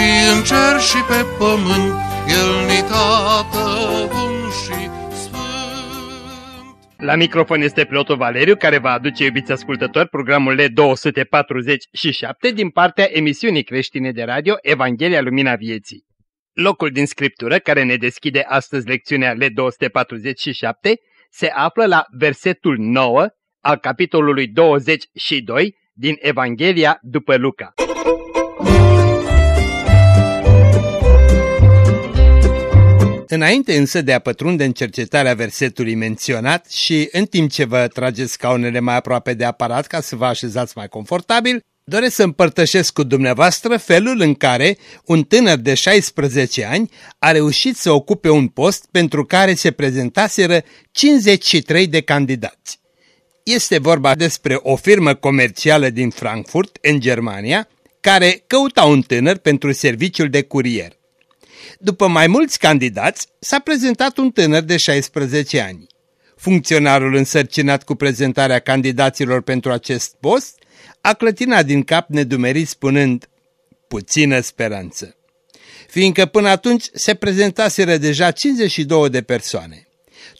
și în cer și pe pământ, El ni tată bun și sfânt. La microfon este pilotul Valeriu care va aduce, iubiți ascultători, programul L247 din partea emisiunii creștine de radio Evanghelia Lumina Vieții. Locul din scriptură care ne deschide astăzi lecțiunea L247 se află la versetul 9 al capitolului 22 din Evanghelia după Luca. Înainte însă de a pătrunde în cercetarea versetului menționat și în timp ce vă trageți scaunele mai aproape de aparat ca să vă așezați mai confortabil, doresc să împărtășesc cu dumneavoastră felul în care un tânăr de 16 ani a reușit să ocupe un post pentru care se prezentaseră 53 de candidați. Este vorba despre o firmă comercială din Frankfurt, în Germania, care căuta un tânăr pentru serviciul de curier. După mai mulți candidați, s-a prezentat un tânăr de 16 ani. Funcționarul însărcinat cu prezentarea candidaților pentru acest post a clătinat din cap nedumerit spunând puțină speranță. Fiindcă până atunci se prezentaseră deja 52 de persoane.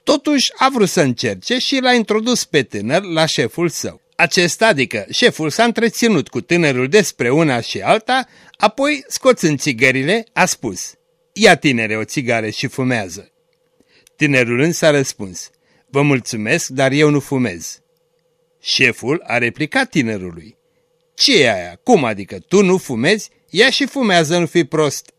Totuși a vrut să încerce și l-a introdus pe tânăr la șeful său. Acesta, adică șeful, s-a întreținut cu tânărul despre una și alta, apoi, scoțând țigările, a spus, Ia tinere o țigară și fumează. Tinerul însă a răspuns, Vă mulțumesc, dar eu nu fumez. Șeful a replicat tinerului. ce e aia? Cum adică? Tu nu fumezi? Ia și fumează, nu fi prost.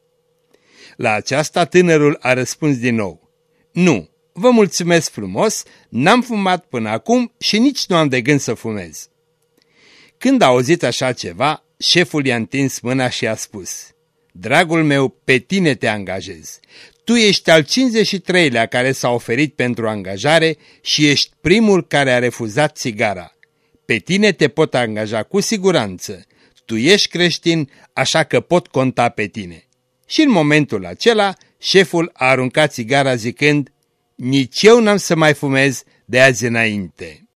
La aceasta tânărul a răspuns din nou. Nu, vă mulțumesc frumos, n-am fumat până acum și nici nu am de gând să fumez. Când a auzit așa ceva, șeful i-a întins mâna și a spus, Dragul meu, pe tine te angajez. Tu ești al 53-lea care s-a oferit pentru angajare și ești primul care a refuzat țigara. Pe tine te pot angaja cu siguranță. Tu ești creștin, așa că pot conta pe tine. Și în momentul acela, șeful a aruncat țigara zicând, nici eu n-am să mai fumez de azi înainte.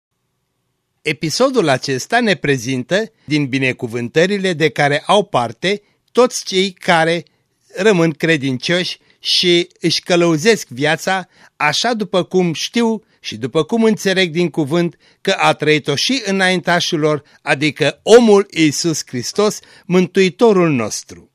Episodul acesta ne prezintă din binecuvântările de care au parte toți cei care rămân credincioși și își călăuzesc viața așa după cum știu și după cum înțeleg din cuvânt că a trăit-o și înaintașul lor, adică omul Iisus Hristos, Mântuitorul nostru.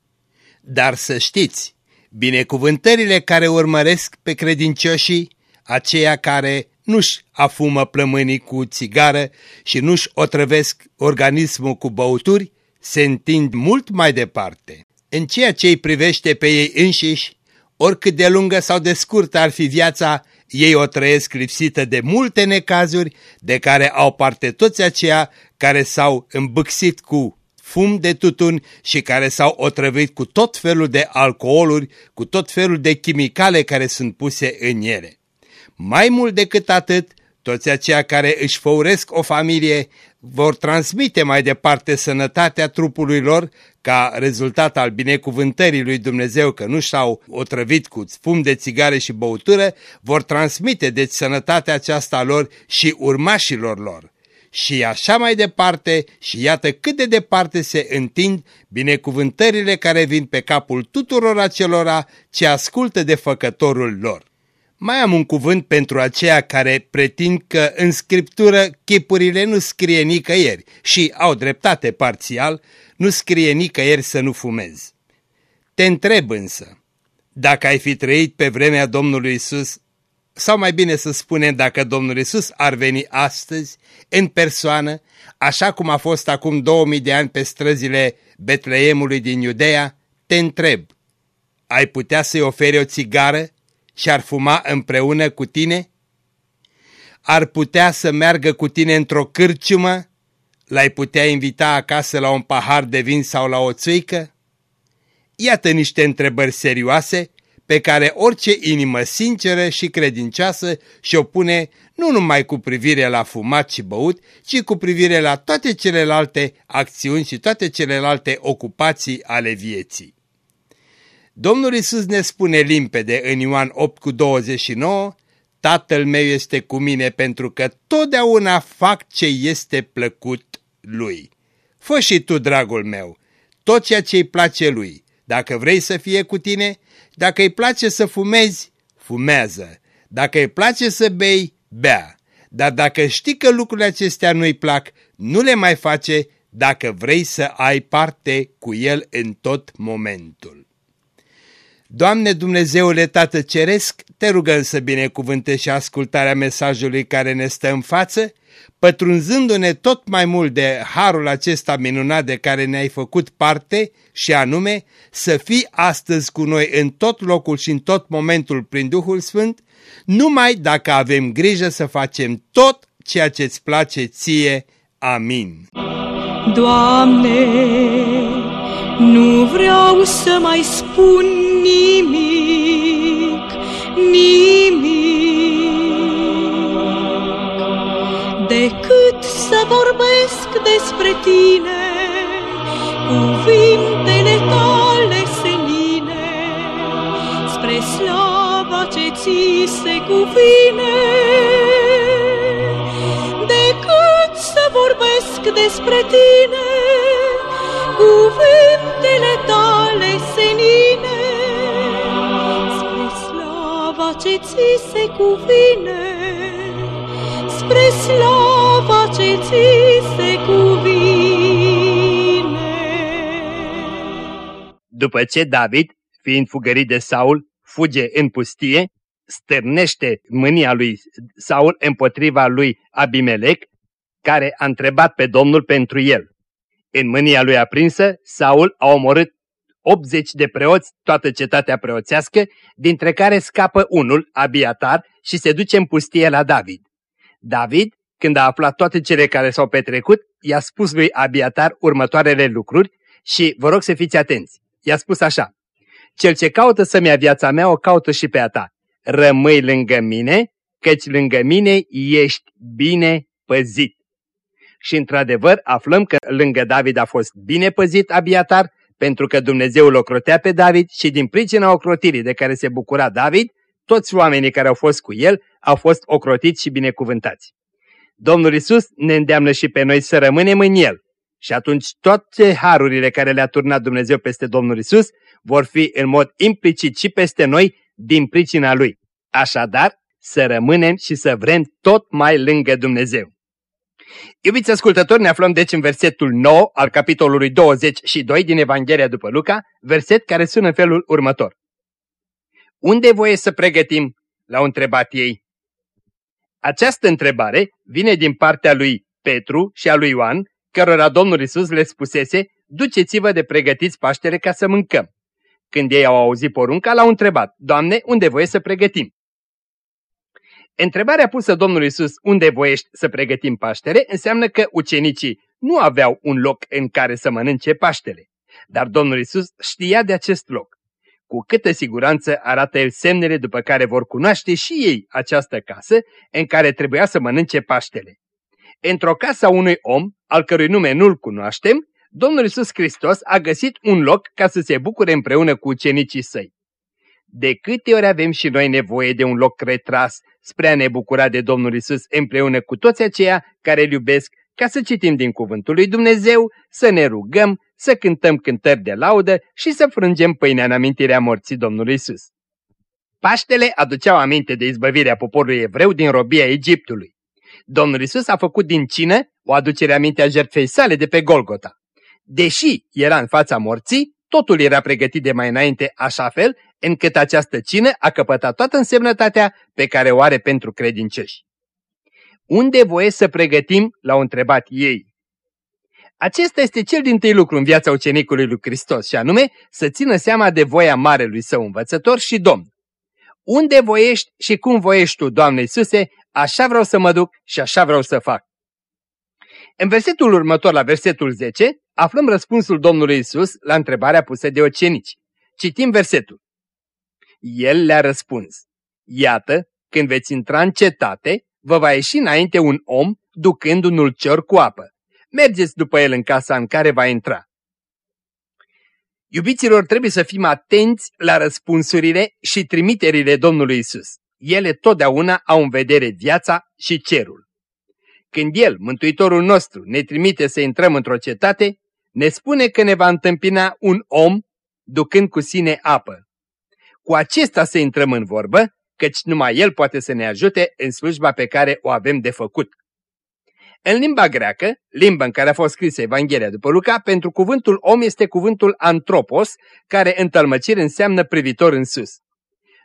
Dar să știți, binecuvântările care urmăresc pe credincioșii, aceia care nu-și afumă plămânii cu țigară și nu-și otrăvesc organismul cu băuturi, se întind mult mai departe. În ceea ce îi privește pe ei înșiși, oricât de lungă sau de scurtă ar fi viața, ei o trăiesc lipsită de multe necazuri de care au parte toți aceia care s-au îmbâxit cu fum de tutun și care s-au otrăvit cu tot felul de alcooluri, cu tot felul de chimicale care sunt puse în ele. Mai mult decât atât, toți aceia care își făuresc o familie vor transmite mai departe sănătatea trupului lor ca rezultat al binecuvântării lui Dumnezeu că nu și-au otrăvit cu fum de țigare și băutură, vor transmite deci sănătatea aceasta lor și urmașilor lor. Și așa mai departe și iată cât de departe se întind binecuvântările care vin pe capul tuturor acelora ce ascultă de făcătorul lor. Mai am un cuvânt pentru aceia care pretind că în scriptură chipurile nu scrie nicăieri și au dreptate parțial, nu scrie nicăieri să nu fumezi. Te întreb însă, dacă ai fi trăit pe vremea Domnului Isus, sau mai bine să spunem dacă Domnul Isus ar veni astăzi, în persoană, așa cum a fost acum 2000 de ani pe străzile Betleemului din Iudea, te întreb, ai putea să-i oferi o țigară și ar fuma împreună cu tine? Ar putea să meargă cu tine într-o cârciumă? L-ai putea invita acasă la un pahar de vin sau la o țuică? Iată niște întrebări serioase pe care orice inimă sinceră și credincioasă și-o pune nu numai cu privire la fumat și băut, ci cu privire la toate celelalte acțiuni și toate celelalte ocupații ale vieții. Domnul Isus ne spune limpede în Ioan 8 cu 29, Tatăl meu este cu mine pentru că totdeauna fac ce este plăcut lui. Fă și tu, dragul meu, tot ceea ce îi place lui. Dacă vrei să fie cu tine, dacă îi place să fumezi, fumează. Dacă îi place să bei, bea. Dar dacă știi că lucrurile acestea nu-i plac, nu le mai face dacă vrei să ai parte cu el în tot momentul. Doamne Dumnezeule Tată Ceresc, te rugăm să binecuvântești și ascultarea mesajului care ne stă în față, pătrunzându-ne tot mai mult de harul acesta minunat de care ne-ai făcut parte și anume să fii astăzi cu noi în tot locul și în tot momentul prin Duhul Sfânt, numai dacă avem grijă să facem tot ceea ce-ți place ție. Amin. Doamne, nu vreau să mai spun nimic, nimic, decât să vorbesc despre Tine, cuvintele Tale senine, spre slava ce ți se cuvine. Decât să vorbesc despre Tine, cuvintele tale senine, spre slava ce ți se cuvine, spre slava ce ți se cuvine. După ce David, fiind fugărit de Saul, fuge în pustie, stârnește mânia lui Saul împotriva lui Abimelec, care a întrebat pe Domnul pentru el. În mânia lui aprinsă, Saul a omorât 80 de preoți, toată cetatea preoțească, dintre care scapă unul, Abiatar, și se duce în pustie la David. David, când a aflat toate cele care s-au petrecut, i-a spus lui Abiatar următoarele lucruri și vă rog să fiți atenți. I-a spus așa, Cel ce caută să-mi ia viața mea, o caută și pe a ta. Rămâi lângă mine, căci lângă mine ești bine păzit. Și într-adevăr aflăm că lângă David a fost bine păzit Abiatar, pentru că Dumnezeu îl ocrotea pe David și din pricina ocrotirii de care se bucura David, toți oamenii care au fost cu el au fost ocrotiți și binecuvântați. Domnul Isus ne îndeamnă și pe noi să rămânem în El. Și atunci toate harurile care le-a turnat Dumnezeu peste Domnul Isus vor fi în mod implicit și peste noi din pricina Lui. Așadar, să rămânem și să vrem tot mai lângă Dumnezeu. Iubiți ascultători, ne aflăm deci în versetul 9 al capitolului 22 din Evanghelia după Luca, verset care sună în felul următor. Unde voie să pregătim? L-au întrebat ei. Această întrebare vine din partea lui Petru și a lui Ioan, cărora Domnul Isus le spusese, duceți-vă de pregătiți Paștele ca să mâncăm. Când ei au auzit porunca, l-au întrebat, Doamne, unde voie să pregătim? Întrebarea pusă Domnului Isus, unde voiești să pregătim Paștele, înseamnă că ucenicii nu aveau un loc în care să mănânce Paștele. Dar Domnul Isus știa de acest loc. Cu câtă siguranță arată el semnele după care vor cunoaște și ei această casă în care trebuia să mănânce Paștele. Într-o casă a unui om, al cărui nume nu-l cunoaștem, Domnul Isus Hristos a găsit un loc ca să se bucure împreună cu ucenicii săi. De câte ori avem și noi nevoie de un loc retras spre a ne bucura de Domnul Isus împreună cu toți aceia care îl iubesc, ca să citim din Cuvântul lui Dumnezeu, să ne rugăm, să cântăm cântări de laudă și să frângem pâinea în amintirea morții Domnului Isus. Paștele aduceau aminte de izbăvirea poporului evreu din robia Egiptului. Domnul Isus a făcut din cină o aducere aminte a jertfei sale de pe Golgota. Deși era în fața morții, totul era pregătit de mai înainte așa fel încât această cină a căpătat toată însemnătatea pe care o are pentru credincioși. Unde voie să pregătim? L-au întrebat ei. Acesta este cel din tâi lucru în viața ucenicului lui Hristos și anume să țină seama de voia marelui său învățător și domn. Unde voiești și cum voiești tu, Doamne Iisuse, așa vreau să mă duc și așa vreau să fac. În versetul următor, la versetul 10, aflăm răspunsul Domnului Isus la întrebarea pusă de ocenici. citim versetul. El le-a răspuns, Iată, când veți intra în cetate, vă va ieși înainte un om ducând un ulcior cu apă. Mergeți după el în casa în care va intra. Iubiților, trebuie să fim atenți la răspunsurile și trimiterile Domnului Isus. Ele totdeauna au în vedere viața și cerul. Când El, Mântuitorul nostru, ne trimite să intrăm într-o cetate, ne spune că ne va întâmpina un om ducând cu sine apă. Cu acesta să intrăm în vorbă, căci numai El poate să ne ajute în slujba pe care o avem de făcut. În limba greacă, limba în care a fost scrisă Evanghelia după Luca, pentru cuvântul om este cuvântul antropos, care în tălmăcire înseamnă privitor în sus.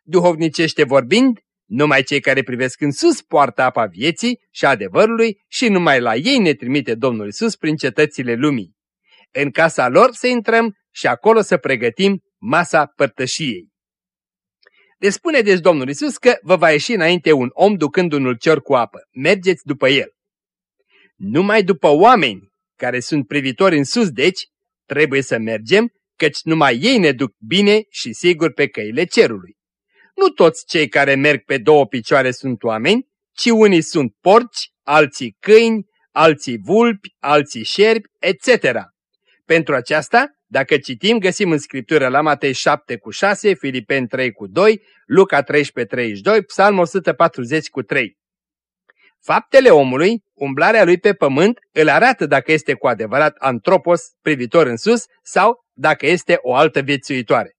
Duhovnicește vorbind, numai cei care privesc în sus poartă apa vieții și adevărului și numai la ei ne trimite Domnul Isus prin cetățile lumii. În casa lor să intrăm și acolo să pregătim masa părtășiei. Le spune deci Domnul Isus că vă va ieși înainte un om ducând un ulcior cu apă. Mergeți după el. Numai după oameni care sunt privitori în sus, deci, trebuie să mergem, căci numai ei ne duc bine și sigur pe căile cerului. Nu toți cei care merg pe două picioare sunt oameni, ci unii sunt porci, alții câini, alții vulpi, alții șerpi, etc. Pentru aceasta, dacă citim, găsim în Scriptură la Matei 7 cu 6, Filipeni 3 cu 2, Luca 13 32, Psalm 140 cu 3. Faptele omului, umblarea lui pe pământ, îl arată dacă este cu adevărat antropos, privitor în sus, sau dacă este o altă viețuitoare.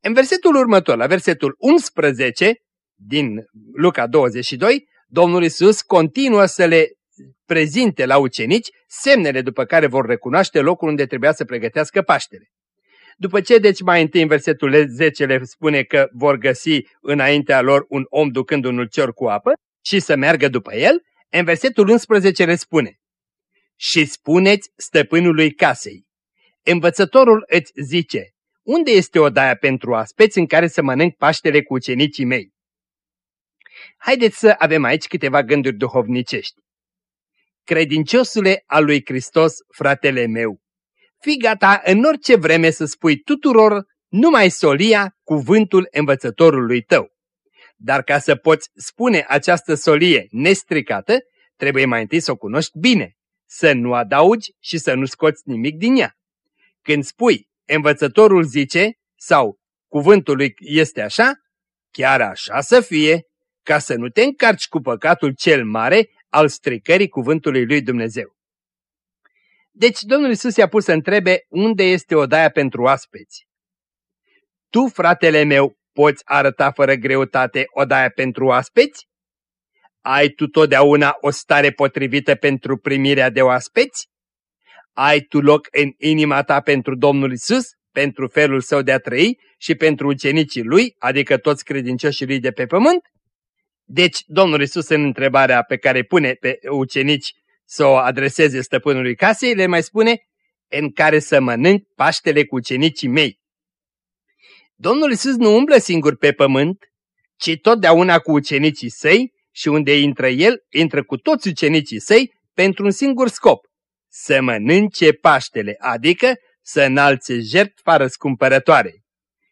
În versetul următor, la versetul 11 din Luca 22, Domnul Isus continuă să le prezinte la ucenici semnele după care vor recunoaște locul unde trebuia să pregătească Paștele. După ce, deci, mai întâi în versetul 10 le spune că vor găsi înaintea lor un om ducând un ulcior cu apă și să meargă după el, în versetul 11 le spune Și spuneți stăpânului casei. Învățătorul îți zice, unde este odaia pentru aspeți în care să mănânc Paștele cu ucenicii mei? Haideți să avem aici câteva gânduri duhovnicești. Credinciosule al lui Hristos, fratele meu, fii gata în orice vreme să spui tuturor numai solia cuvântul învățătorului tău. Dar ca să poți spune această solie nestricată, trebuie mai întâi să o cunoști bine, să nu adaugi și să nu scoți nimic din ea. Când spui, învățătorul zice, sau cuvântul lui este așa, chiar așa să fie, ca să nu te încarci cu păcatul cel mare al stricării cuvântului lui Dumnezeu. Deci Domnul Isus i-a pus să întrebe unde este odaia pentru oaspeți. Tu, fratele meu, poți arăta fără greutate odaia pentru oaspeți? Ai tu totdeauna o stare potrivită pentru primirea de oaspeți? Ai tu loc în inima ta pentru Domnul Isus, pentru felul său de a trăi și pentru ucenicii lui, adică toți credincioșii lui de pe pământ? Deci, Domnul Isus în întrebarea pe care pune pe ucenici să o adreseze stăpânului casei, le mai spune, în care să mănânc paștele cu ucenicii mei. Domnul Isus nu umblă singur pe pământ, ci totdeauna cu ucenicii săi și unde intră el, intră cu toți ucenicii săi pentru un singur scop, să mănânce paștele, adică să înalțe jertfa răscumpărătoare.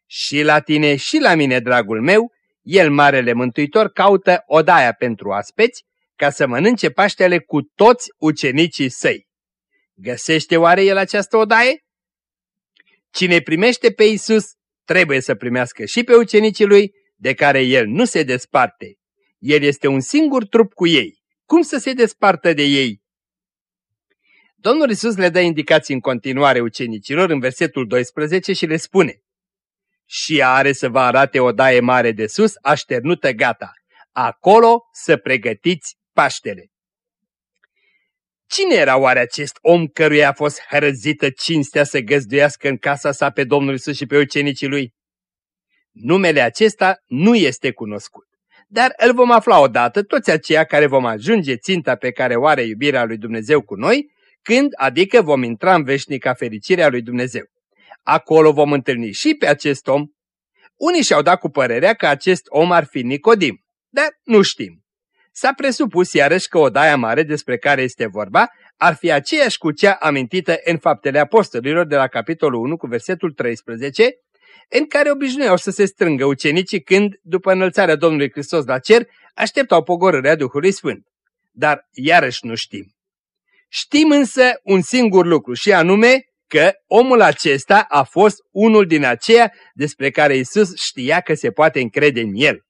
Și la tine și la mine, dragul meu, el, Marele Mântuitor, caută odaia pentru aspeți ca să mănânce Paștele cu toți ucenicii săi. Găsește oare el această odaie? Cine primește pe Isus trebuie să primească și pe ucenicii lui, de care el nu se desparte. El este un singur trup cu ei. Cum să se despartă de ei? Domnul Isus le dă indicații în continuare ucenicilor în versetul 12 și le spune și are să vă arate o daie mare de sus, așternută gata. Acolo să pregătiți Paștele. Cine era oare acest om căruia a fost hărăzită cinstea să găzduiască în casa sa pe Domnul Isus și pe ucenicii lui? Numele acesta nu este cunoscut, dar îl vom afla odată toți aceia care vom ajunge ținta pe care o are iubirea lui Dumnezeu cu noi, când adică vom intra în veșnica fericirea lui Dumnezeu. Acolo vom întâlni și pe acest om. Unii și-au dat cu părerea că acest om ar fi Nicodim, dar nu știm. S-a presupus iarăși că odaia mare despre care este vorba ar fi aceeași cu cea amintită în Faptele Apostolilor de la capitolul 1 cu versetul 13, în care obișnuiau să se strângă ucenicii când, după înălțarea Domnului Hristos la cer, așteptau pogorârea Duhului Sfânt. Dar iarăși nu știm. Știm însă un singur lucru și anume că omul acesta a fost unul din aceia despre care Isus știa că se poate încrede în el.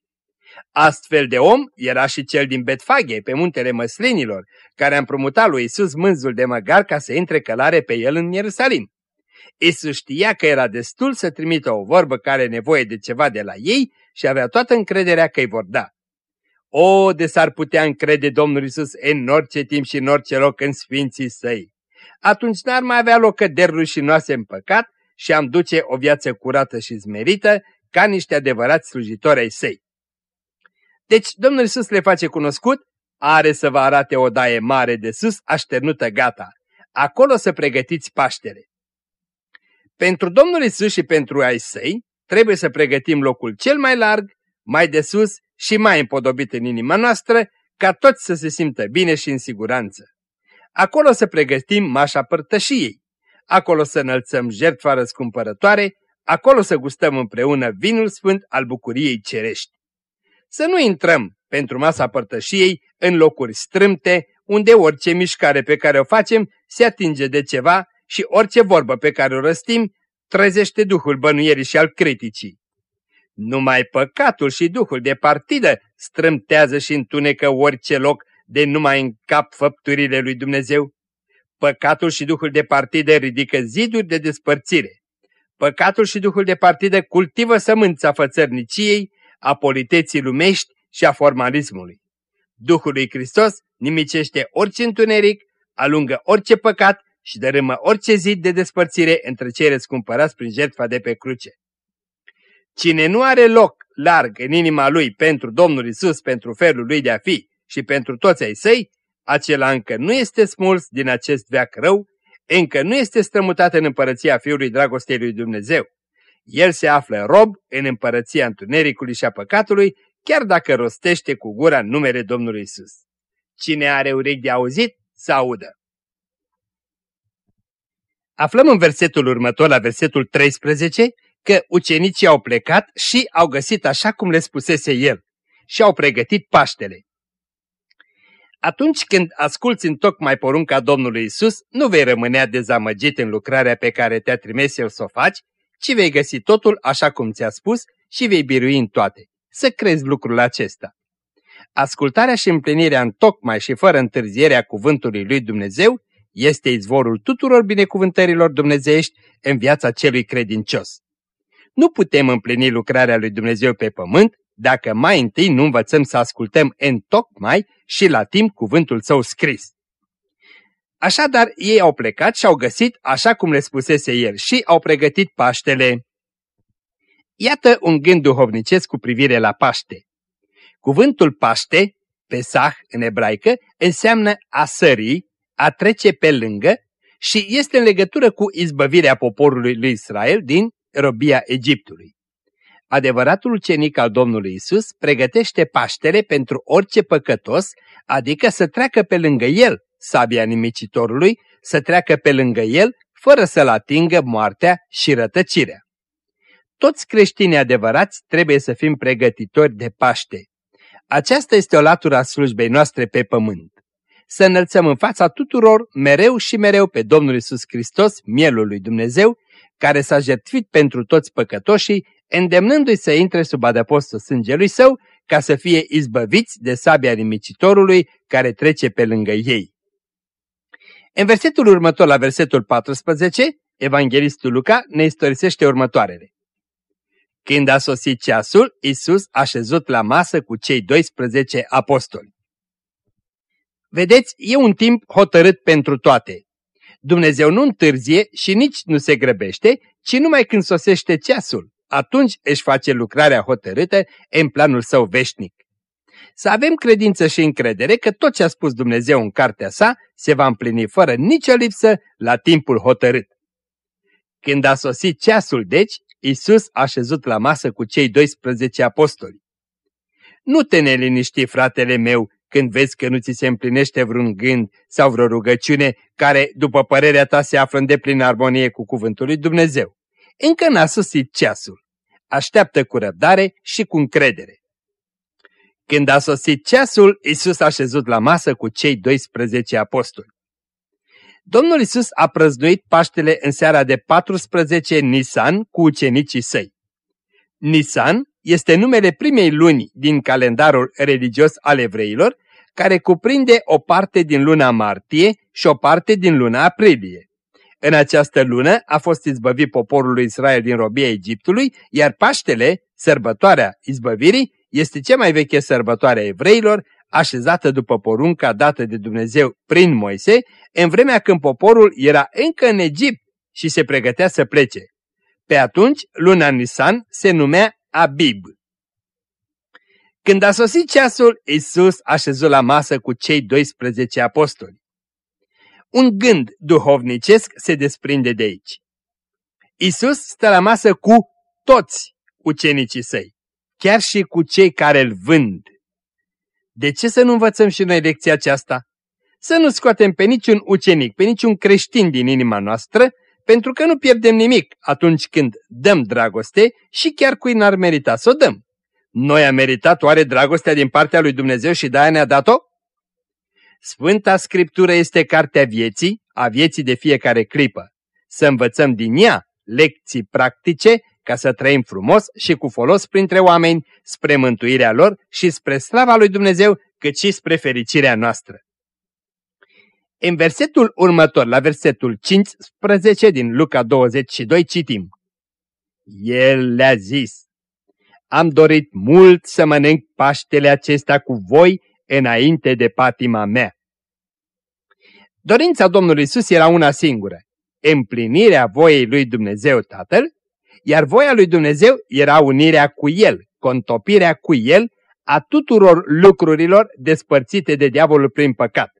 Astfel de om era și cel din Betfage, pe muntele măslinilor, care a împrumutat lui Isus mânzul de măgar ca să intre călare pe el în Ierusalim. Isus știa că era destul să trimită o vorbă care are nevoie de ceva de la ei și avea toată încrederea că îi vor da. O, de s-ar putea încrede Domnul Isus în orice timp și în orice loc în sfinții săi. Atunci n-ar mai avea loc căderi rușinoase în păcat și am duce o viață curată și zmerită ca niște adevărați slujitori ai săi. Deci Domnul Isus le face cunoscut, are să vă arate o daie mare de sus, așternută gata. Acolo să pregătiți Paștele. Pentru Domnul Isus și pentru ai săi, trebuie să pregătim locul cel mai larg, mai de sus și mai împodobit în inima noastră, ca toți să se simtă bine și în siguranță. Acolo să pregătim mașa părtășiei, acolo să înălțăm jertfa răscumpărătoare, acolo să gustăm împreună vinul sfânt al bucuriei cerești. Să nu intrăm pentru masa părtășiei în locuri strâmte, unde orice mișcare pe care o facem se atinge de ceva și orice vorbă pe care o răstim trezește duhul bănuierii și al criticii. Numai păcatul și duhul de partidă strâmtează și întunecă orice loc de numai în cap făpturile lui Dumnezeu. Păcatul și duhul de partidă ridică ziduri de despărțire. Păcatul și duhul de partidă cultivă sămânța fățărniciei, a politeții lumești și a formalismului. Duhul lui Hristos nimicește orice întuneric, alungă orice păcat și dărâmă orice zid de despărțire între cei răscumpărați prin jertfa de pe cruce. Cine nu are loc larg în inima lui pentru Domnul Isus, pentru felul lui de a fi și pentru toți ai săi, acela încă nu este smuls din acest veac rău, încă nu este strămutat în împărăția Fiului Dragostei lui Dumnezeu. El se află rob în împărăția întunericului și a păcatului, chiar dacă rostește cu gura numele Domnului Isus. Cine are urechi de auzit, să audă. Aflăm în versetul următor, la versetul 13, că ucenicii au plecat și au găsit așa cum le spusese el și au pregătit Paștele. Atunci când asculți în tocmai porunca Domnului Isus, nu vei rămânea dezamăgit în lucrarea pe care te-a trimis El să o faci, ci vei găsi totul așa cum ți-a spus și vei birui în toate. Să crezi lucrul acesta. Ascultarea și împlinirea în tocmai și fără întârzierea cuvântului lui Dumnezeu este izvorul tuturor binecuvântărilor dumnezeiești în viața celui credincios. Nu putem împlini lucrarea lui Dumnezeu pe pământ dacă mai întâi nu învățăm să ascultăm în tocmai și la timp cuvântul său scris. Așadar, ei au plecat și au găsit așa cum le spusese el și au pregătit Paștele. Iată un gând duhovnicesc cu privire la Paște. Cuvântul Paște, Pesah în ebraică, înseamnă a sări, a trece pe lângă și este în legătură cu izbăvirea poporului lui Israel din robia Egiptului. Adevăratul ucenic al Domnului Isus pregătește Paștele pentru orice păcătos, adică să treacă pe lângă el sabia nimicitorului, să treacă pe lângă el fără să-l atingă moartea și rătăcirea. Toți creștinii adevărați trebuie să fim pregătitori de Paște. Aceasta este o latură a slujbei noastre pe pământ. Să înălțăm în fața tuturor mereu și mereu pe Domnul Isus Hristos, mielul lui Dumnezeu, care s-a jertfit pentru toți păcătoșii, îndemnându-i să intre sub adăpostul sângelui său, ca să fie izbăviți de sabia nimicitorului care trece pe lângă ei. În versetul următor, la versetul 14, Evanghelistul Luca ne istorisește următoarele. Când a sosit ceasul, Isus a șezut la masă cu cei 12 apostoli. Vedeți, e un timp hotărât pentru toate. Dumnezeu nu întârzie și nici nu se grăbește, ci numai când sosește ceasul, atunci își face lucrarea hotărâtă în planul său veșnic. Să avem credință și încredere că tot ce a spus Dumnezeu în cartea sa se va împlini fără nicio lipsă la timpul hotărât. Când a sosit ceasul, deci, Isus a șezut la masă cu cei 12 apostoli. Nu te neliniști, fratele meu, când vezi că nu ți se împlinește vreun gând sau vreo rugăciune care, după părerea ta, se află în deplină armonie cu cuvântul lui Dumnezeu. Încă n-a sosit ceasul. Așteaptă cu răbdare și cu încredere. Când a sosit ceasul, Isus a șezut la masă cu cei 12 apostoli. Domnul Isus a prăznuit Paștele în seara de 14 Nisan cu ucenicii săi. Nisan este numele primei luni din calendarul religios al evreilor, care cuprinde o parte din luna martie și o parte din luna aprilie. În această lună a fost izbăvit poporul lui Israel din robia Egiptului, iar Paștele, sărbătoarea izbăvirii, este cea mai veche sărbătoare a evreilor, așezată după porunca dată de Dumnezeu prin Moise, în vremea când poporul era încă în Egipt și se pregătea să plece. Pe atunci, luna Nisan se numea Abib. Când a sosit ceasul, Isus a șezut la masă cu cei 12 apostoli. Un gând duhovnicesc se desprinde de aici. Isus stă la masă cu toți ucenicii săi, chiar și cu cei care îl vând. De ce să nu învățăm și noi lecția aceasta? Să nu scoatem pe niciun ucenic, pe niciun creștin din inima noastră, pentru că nu pierdem nimic atunci când dăm dragoste și chiar cui n-ar merita să o dăm. Noi am meritat oare dragostea din partea lui Dumnezeu și de-aia ne-a dat-o? Sfânta Scriptură este cartea vieții, a vieții de fiecare clipă. Să învățăm din ea lecții practice ca să trăim frumos și cu folos printre oameni, spre mântuirea lor și spre slava lui Dumnezeu, cât și spre fericirea noastră. În versetul următor, la versetul 15 din Luca 22, citim. El le-a zis, am dorit mult să mănânc Paștele acesta cu voi înainte de patima mea. Dorința Domnului Isus era una singură, împlinirea voiei lui Dumnezeu Tatăl, iar voia lui Dumnezeu era unirea cu El, contopirea cu El a tuturor lucrurilor despărțite de diavolul prin păcat.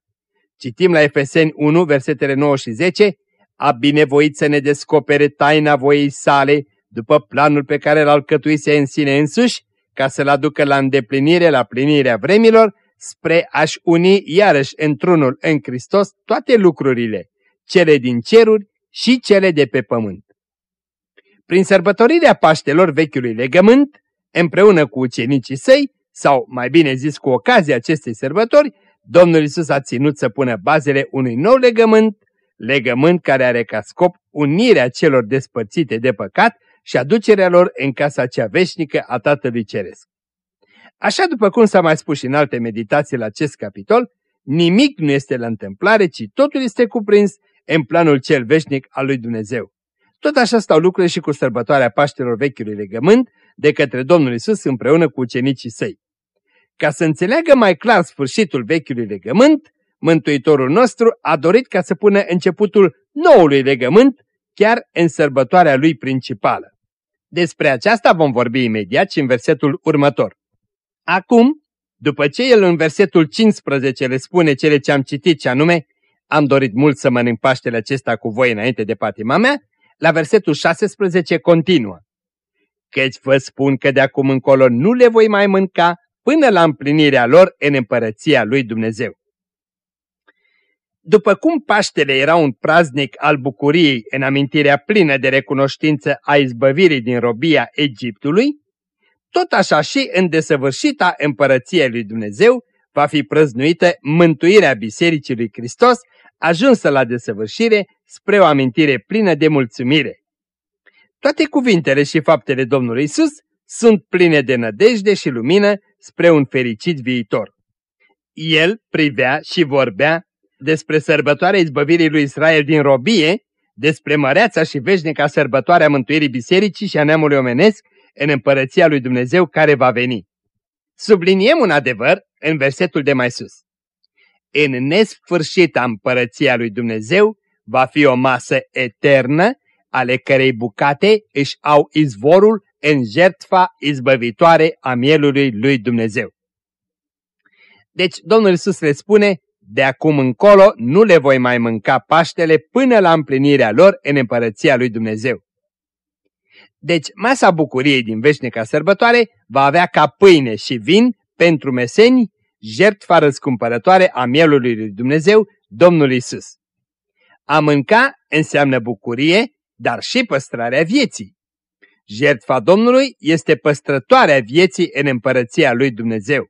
Citim la Efeseni 1, versetele 9 și 10, a binevoit să ne descopere taina voiei sale, după planul pe care l-a alcătuise în sine însuși, ca să-l aducă la îndeplinire, la plinirea vremilor, spre a-și uni iarăși într-unul în Hristos toate lucrurile, cele din ceruri și cele de pe pământ. Prin sărbătorirea Paștelor vechiului legământ, împreună cu ucenicii săi, sau mai bine zis cu ocazia acestei sărbători, Domnul Isus a ținut să pună bazele unui nou legământ, legământ care are ca scop unirea celor despărțite de păcat și aducerea lor în casa cea veșnică a Tatălui Ceresc. Așa după cum s-a mai spus și în alte meditații la acest capitol, nimic nu este la întâmplare, ci totul este cuprins în planul cel veșnic al lui Dumnezeu. Tot așa stau lucrurile și cu sărbătoarea Paștelor Vechiului Legământ de către Domnul Isus împreună cu ucenicii săi. Ca să înțeleagă mai clar sfârșitul Vechiului Legământ, Mântuitorul nostru a dorit ca să pună începutul noului legământ chiar în sărbătoarea lui principală. Despre aceasta vom vorbi imediat și în versetul următor. Acum, după ce el în versetul 15 le spune cele ce am citit ce anume, am dorit mult să mănânc Paștele acesta cu voi înainte de patima mea, la versetul 16 continuă. Căci vă spun că de acum încolo nu le voi mai mânca până la împlinirea lor în împărăția lui Dumnezeu. După cum Paștele era un praznic al bucuriei în amintirea plină de recunoștință a izbăvirii din robia Egiptului, tot așa și în desăvârșita împărăție lui Dumnezeu va fi prăznuită mântuirea Bisericii lui Hristos, ajunsă la desăvârșire spre o amintire plină de mulțumire. Toate cuvintele și faptele Domnului Isus sunt pline de nădejde și lumină spre un fericit viitor. El privea și vorbea despre sărbătoarea izbăvirii lui Israel din robie, despre măreața și veșnica sărbătoarea mântuirii bisericii și a neamului omenesc în împărăția lui Dumnezeu care va veni. Subliniem un adevăr în versetul de mai sus. În nesfârșita împărăția lui Dumnezeu va fi o masă eternă, ale cărei bucate își au izvorul în jertfa izbăvitoare a mielului lui Dumnezeu. Deci Domnul Iisus le spune, de acum încolo nu le voi mai mânca Paștele până la împlinirea lor în împărăția lui Dumnezeu. Deci masa bucuriei din veșnica sărbătoare va avea ca pâine și vin pentru meseni jertfa răscumpărătoare a mielului lui Dumnezeu, Domnul Isus. A mânca înseamnă bucurie, dar și păstrarea vieții. Jertfa Domnului este păstrătoarea vieții în împărăția lui Dumnezeu.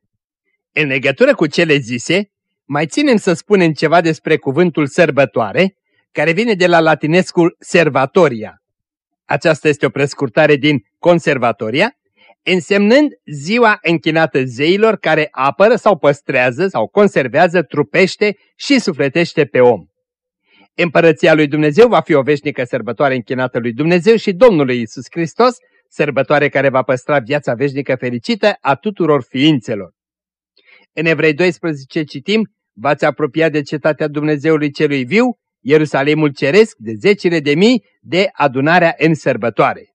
În legătură cu cele zise, mai ținem să spunem ceva despre cuvântul sărbătoare, care vine de la latinescul servatoria. Aceasta este o prescurtare din conservatoria, însemnând ziua închinată zeilor care apără sau păstrează sau conservează, trupește și sufletește pe om. Împărăția lui Dumnezeu va fi o veșnică sărbătoare închinată lui Dumnezeu și Domnului Isus Hristos, sărbătoare care va păstra viața veșnică fericită a tuturor ființelor. În Evrei 12 citim, v-ați apropiat de cetatea Dumnezeului celui viu, Ierusalimul ceresc de zecile de mii de adunarea în sărbătoare.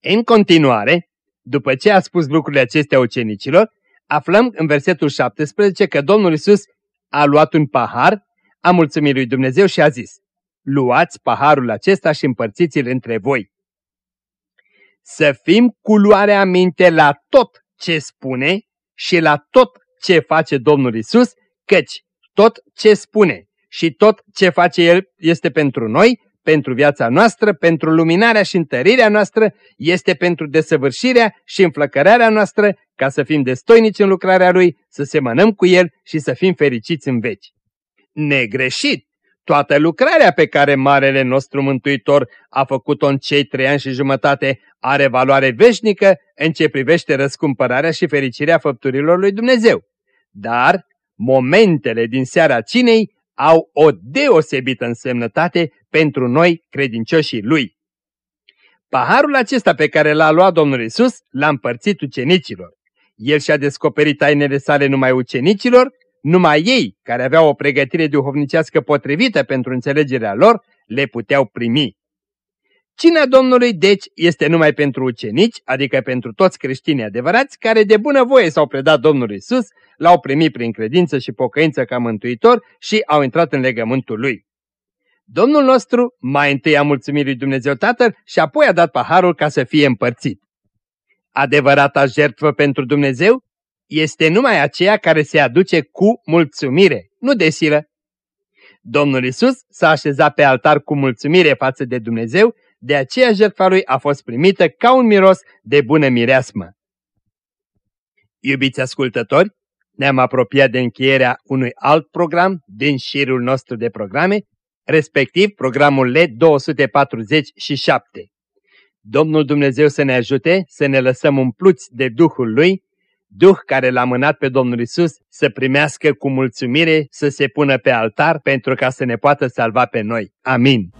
În continuare, după ce a spus lucrurile acestea ucenicilor, aflăm în versetul 17 că Domnul Isus a luat un pahar, a mulțumit lui Dumnezeu și a zis, luați paharul acesta și împărțiți-l între voi. Să fim cu luarea minte la tot ce spune și la tot ce face Domnul Isus, căci tot ce spune și tot ce face El este pentru noi, pentru viața noastră, pentru luminarea și întărirea noastră, este pentru desăvârșirea și înflăcărarea noastră, ca să fim destoinici în lucrarea Lui, să semănăm cu El și să fim fericiți în veci. Negreșit! Toată lucrarea pe care Marele nostru Mântuitor a făcut-o în cei trei ani și jumătate are valoare veșnică în ce privește răscumpărarea și fericirea făpturilor lui Dumnezeu. Dar momentele din seara cinei au o deosebită însemnătate pentru noi credincioșii Lui. Paharul acesta pe care l-a luat Domnul Isus l-a împărțit ucenicilor. El și-a descoperit tainele sale numai ucenicilor, numai ei, care aveau o pregătire duhovnicească potrivită pentru înțelegerea lor, le puteau primi. Cina Domnului, deci, este numai pentru ucenici, adică pentru toți creștinii adevărați, care de bună voie s-au predat Domnului Isus, l-au primit prin credință și pocăință ca mântuitor și au intrat în legământul lui. Domnul nostru mai întâi a mulțumit lui Dumnezeu Tatăl și apoi a dat paharul ca să fie împărțit. Adevărata jertfă pentru Dumnezeu este numai aceea care se aduce cu mulțumire, nu de silă. Domnul Isus s-a așezat pe altar cu mulțumire față de Dumnezeu de aceea jertfa lui a fost primită ca un miros de bună mireasmă. Iubiți ascultători, ne-am apropiat de încheierea unui alt program din șirul nostru de programe, respectiv programul LED 247. Domnul Dumnezeu să ne ajute să ne lăsăm umpluți de Duhul Lui, Duh care l-a mânat pe Domnul Isus să primească cu mulțumire, să se pună pe altar pentru ca să ne poată salva pe noi. Amin.